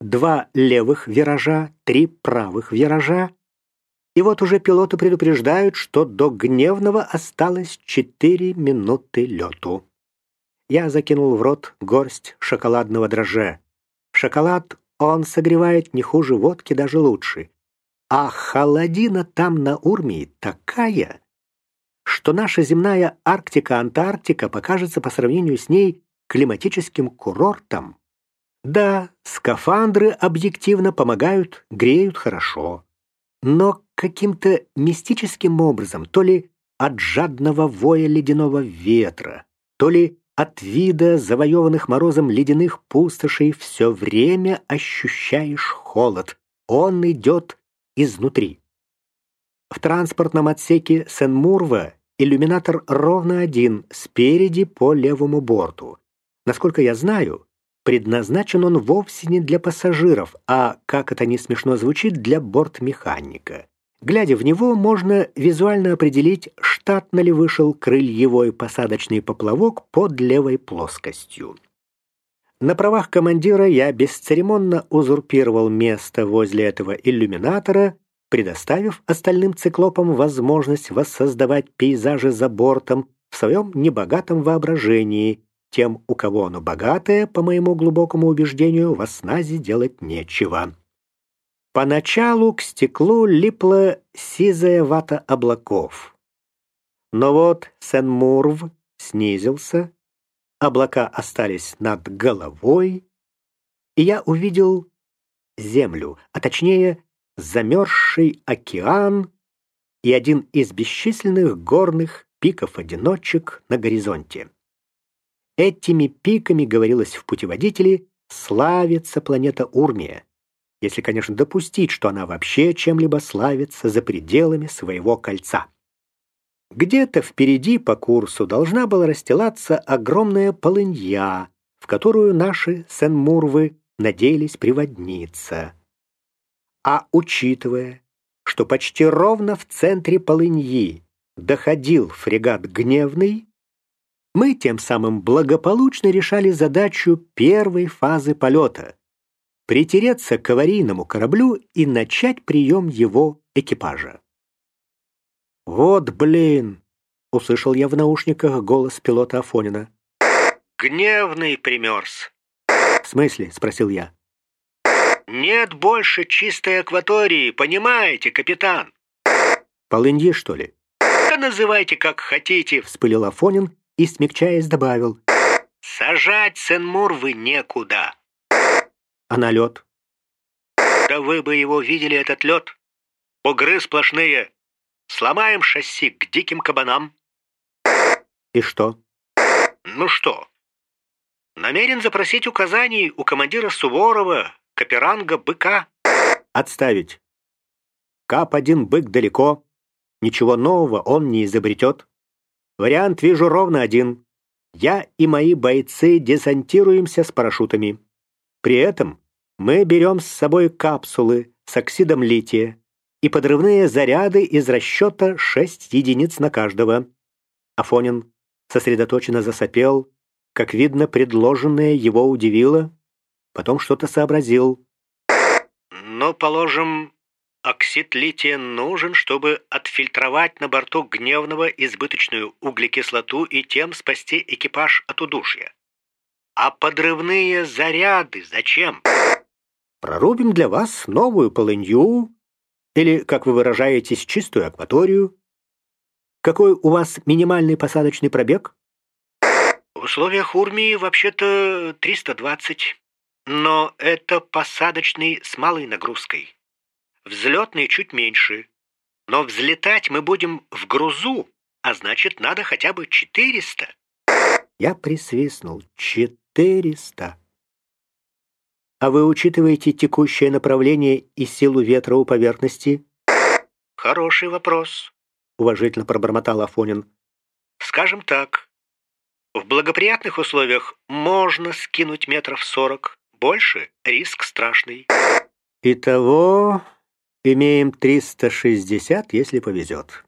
два левых виража, три правых виража. И вот уже пилоты предупреждают, что до Гневного осталось четыре минуты лету. Я закинул в рот горсть шоколадного дрожжа. Шоколад он согревает не хуже водки, даже лучше. А холодина там на Урмии такая, что наша земная Арктика-Антарктика покажется по сравнению с ней климатическим курортом. Да, скафандры объективно помогают, греют хорошо. Но каким-то мистическим образом, то ли от жадного воя ледяного ветра, то ли от вида завоеванных морозом ледяных пустошей все время ощущаешь холод. Он идет изнутри. В транспортном отсеке Сен-Мурва иллюминатор ровно один, спереди по левому борту. Насколько я знаю, предназначен он вовсе не для пассажиров, а, как это не смешно звучит, для бортмеханика. Глядя в него, можно визуально определить, штатно ли вышел крыльевой посадочный поплавок под левой плоскостью. На правах командира я бесцеремонно узурпировал место возле этого иллюминатора, предоставив остальным циклопам возможность воссоздавать пейзажи за бортом в своем небогатом воображении. Тем, у кого оно богатое, по моему глубокому убеждению, в осназе делать нечего. Поначалу к стеклу липла сизая вата облаков. Но вот Сен-Мурв снизился, облака остались над головой, и я увидел землю, а точнее замерзший океан и один из бесчисленных горных пиков-одиночек на горизонте. Этими пиками, говорилось в путеводителе, славится планета Урмия, если, конечно, допустить, что она вообще чем-либо славится за пределами своего кольца. Где-то впереди по курсу должна была расстилаться огромная полынья, в которую наши Сен-Мурвы надеялись приводниться. А учитывая, что почти ровно в центре полыньи доходил фрегат «Гневный», мы тем самым благополучно решали задачу первой фазы полета — притереться к аварийному кораблю и начать прием его экипажа. «Вот блин!» — услышал я в наушниках голос пилота Афонина. «Гневный примерз». «В смысле?» — спросил я. Нет больше чистой акватории, понимаете, капитан? Полыньи, что ли? Да называйте как хотите, вспылил Афонин и, смягчаясь, добавил. Сажать Сен-Мур вы некуда. А на лед? Да вы бы его видели, этот лед. Бугры сплошные. Сломаем шасси к диким кабанам. И что? Ну что? Намерен запросить указаний у командира Суворова, Каперанга быка. Отставить. Кап-1 бык далеко. Ничего нового он не изобретет. Вариант вижу ровно один. Я и мои бойцы десантируемся с парашютами. При этом мы берем с собой капсулы с оксидом лития и подрывные заряды из расчета 6 единиц на каждого. Афонин сосредоточенно засопел. Как видно, предложенное его удивило потом что-то сообразил. «Ну, положим, оксид лития нужен, чтобы отфильтровать на борту гневного избыточную углекислоту и тем спасти экипаж от удушья. А подрывные заряды зачем?» «Прорубим для вас новую полынью, или, как вы выражаетесь, чистую акваторию. Какой у вас минимальный посадочный пробег?» «В условиях Урмии вообще-то 320. Но это посадочный с малой нагрузкой. Взлетный чуть меньше. Но взлетать мы будем в грузу, а значит, надо хотя бы 400. Я присвистнул. 400. А вы учитываете текущее направление и силу ветра у поверхности? Хороший вопрос, уважительно пробормотал Афонин. Скажем так, в благоприятных условиях можно скинуть метров сорок, больше риск страшный. Итого имеем 360, если повезет.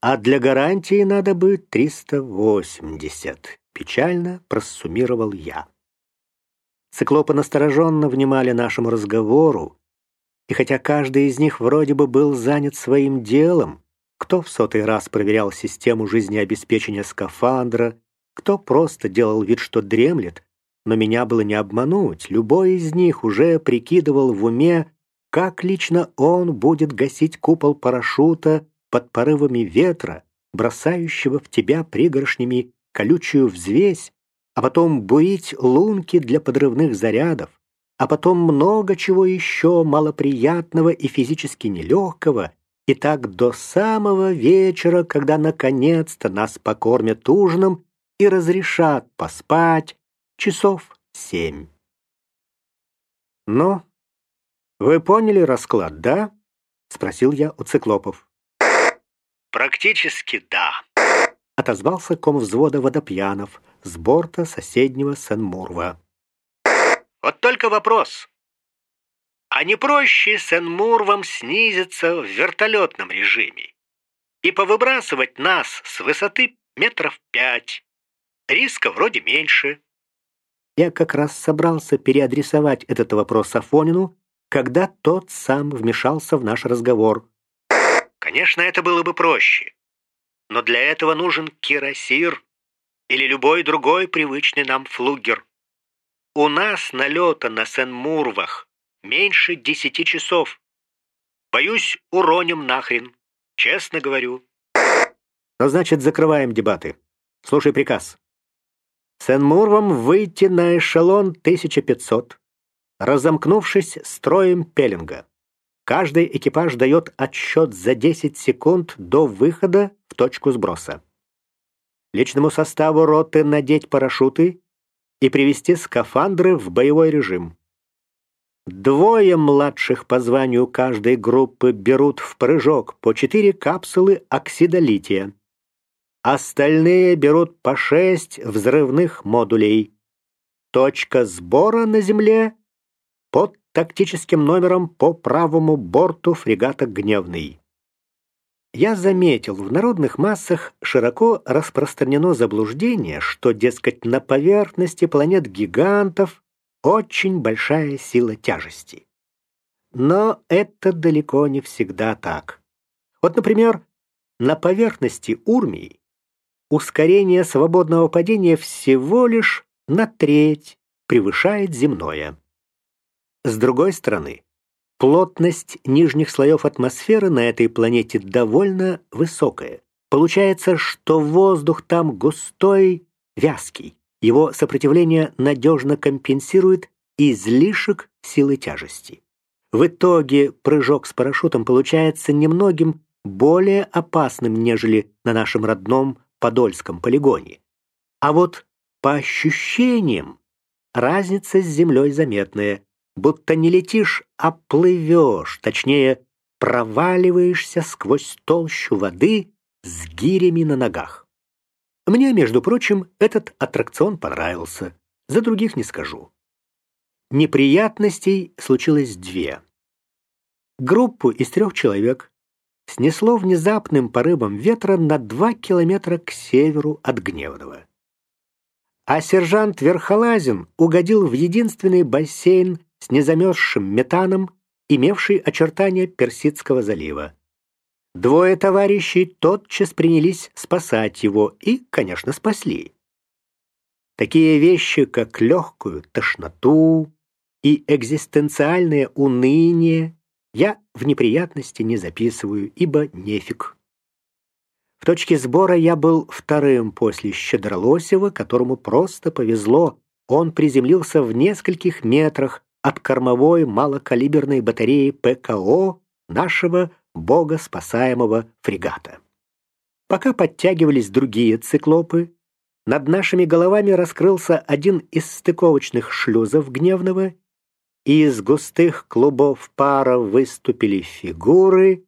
А для гарантии надо бы 380. Печально просуммировал я. Циклопы настороженно внимали нашему разговору, и хотя каждый из них вроде бы был занят своим делом, кто в сотый раз проверял систему жизнеобеспечения скафандра, кто просто делал вид, что дремлет, но меня было не обмануть. Любой из них уже прикидывал в уме, как лично он будет гасить купол парашюта под порывами ветра, бросающего в тебя пригоршнями колючую взвесь, а потом буить лунки для подрывных зарядов, а потом много чего еще малоприятного и физически нелегкого, и так до самого вечера, когда наконец-то нас покормят ужином и разрешат поспать часов семь. «Ну, вы поняли расклад, да?» — спросил я у циклопов. «Практически да», — отозвался ком взвода водопьянов с борта соседнего Сен-Мурва. «Вот только вопрос. А не проще Сен-Мурвам снизиться в вертолетном режиме и повыбрасывать нас с высоты метров пять? Риска вроде меньше». Я как раз собрался переадресовать этот вопрос Афонину, когда тот сам вмешался в наш разговор. Конечно, это было бы проще. Но для этого нужен кирасир или любой другой привычный нам флугер. У нас налета на Сен-Мурвах меньше десяти часов. Боюсь, уроним нахрен. Честно говорю. Ну, значит, закрываем дебаты. Слушай приказ. Сен-Мурвам выйти на эшелон 1500, разомкнувшись строем пеленга. Каждый экипаж дает отсчет за 10 секунд до выхода в точку сброса. Личному составу роты надеть парашюты и привести скафандры в боевой режим. Двое младших по званию каждой группы берут в прыжок по четыре капсулы оксида лития. Остальные берут по шесть взрывных модулей. Точка сбора на Земле под тактическим номером по правому борту фрегата «Гневный». Я заметил, в народных массах широко распространено заблуждение, что, дескать, на поверхности планет-гигантов очень большая сила тяжести. Но это далеко не всегда так. Вот, например, на поверхности Урмии ускорение свободного падения всего лишь на треть превышает земное. С другой стороны, плотность нижних слоев атмосферы на этой планете довольно высокая. Получается, что воздух там густой, вязкий. Его сопротивление надежно компенсирует излишек силы тяжести. В итоге прыжок с парашютом получается немногим более опасным, нежели на нашем родном Подольском полигоне. А вот по ощущениям разница с землей заметная. Будто не летишь, а плывешь, точнее, проваливаешься сквозь толщу воды с гирями на ногах. Мне, между прочим, этот аттракцион понравился. За других не скажу. Неприятностей случилось две. Группу из трех человек снесло внезапным порывом ветра на два километра к северу от Гневного. А сержант Верхолазин угодил в единственный бассейн с незамерзшим метаном, имевший очертания Персидского залива. Двое товарищей тотчас принялись спасать его и, конечно, спасли. Такие вещи, как легкую тошноту и экзистенциальное уныние, я в неприятности не записываю, ибо нефиг. В точке сбора я был вторым после Щедролосева, которому просто повезло. Он приземлился в нескольких метрах от кормовой малокалиберной батареи ПКО нашего бога спасаемого фрегата. Пока подтягивались другие циклопы, над нашими головами раскрылся один из стыковочных шлюзов Гневного, и из густых клубов пара выступили фигуры,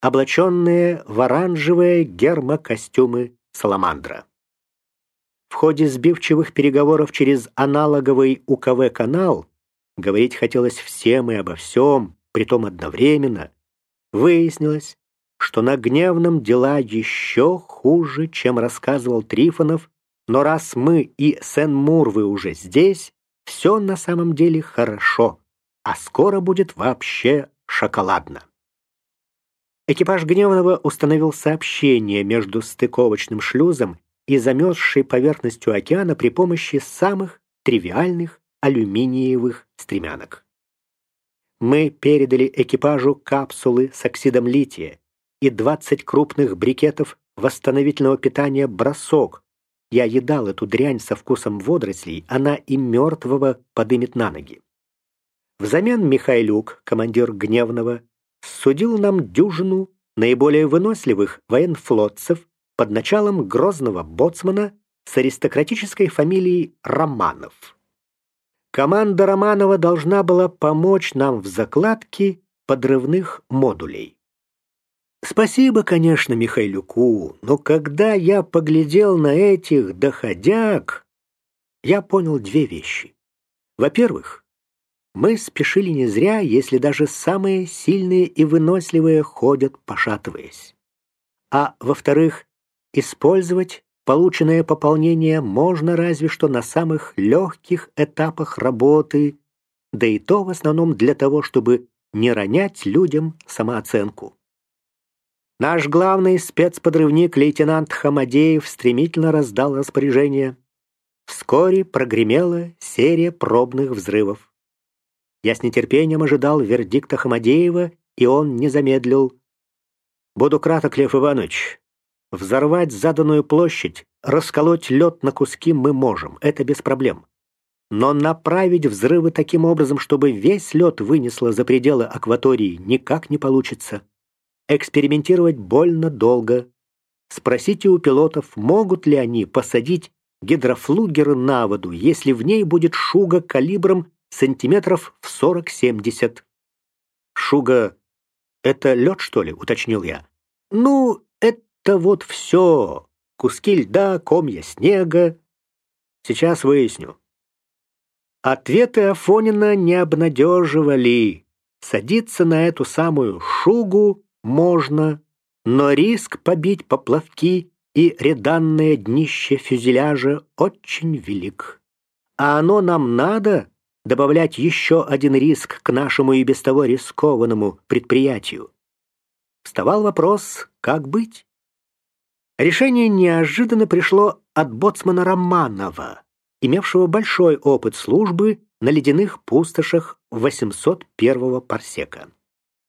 облаченные в оранжевые гермокостюмы Саламандра. В ходе сбивчивых переговоров через аналоговый УКВ-канал говорить хотелось всем и обо всем, притом одновременно, Выяснилось, что на Гневном дела еще хуже, чем рассказывал Трифонов, но раз мы и Сен-Мурвы уже здесь, все на самом деле хорошо, а скоро будет вообще шоколадно. Экипаж Гневного установил сообщение между стыковочным шлюзом и замерзшей поверхностью океана при помощи самых тривиальных алюминиевых стремянок. Мы передали экипажу капсулы с оксидом лития и 20 крупных брикетов восстановительного питания «Бросок». Я едал эту дрянь со вкусом водорослей, она и мертвого подымет на ноги. Взамен Михайлюк, командир Гневного, судил нам дюжину наиболее выносливых военфлотцев под началом грозного боцмана с аристократической фамилией Романов. Команда Романова должна была помочь нам в закладке подрывных модулей. Спасибо, конечно, Михайлюку, но когда я поглядел на этих доходяг, я понял две вещи. Во-первых, мы спешили не зря, если даже самые сильные и выносливые ходят, пошатываясь. А во-вторых, использовать полученное пополнение можно разве что на самых легких этапах работы, да и то в основном для того, чтобы не ронять людям самооценку. Наш главный спецподрывник лейтенант Хамадеев стремительно раздал распоряжение. Вскоре прогремела серия пробных взрывов. Я с нетерпением ожидал вердикта Хамадеева, и он не замедлил. «Буду краток, Лев Иванович. Взорвать заданную площадь, расколоть лед на куски мы можем, это без проблем. Но направить взрывы таким образом, чтобы весь лед вынесло за пределы акватории, никак не получится. Экспериментировать больно долго. Спросите у пилотов, могут ли они посадить гидрофлугер на воду, если в ней будет шуга калибром сантиметров в сорок-семьдесят. Шуга — это лед, что ли? — уточнил я. Ну, это вот все. Куски льда, комья снега. Сейчас выясню. Ответы Афонина не обнадеживали. Садиться на эту самую шугу можно, но риск побить поплавки и реданное днище фюзеляжа очень велик. А оно нам надо, добавлять еще один риск к нашему и без того рискованному предприятию. Вставал вопрос, как быть? Решение неожиданно пришло от боцмана Романова, имевшего большой опыт службы на ледяных пустошах 801-го парсека.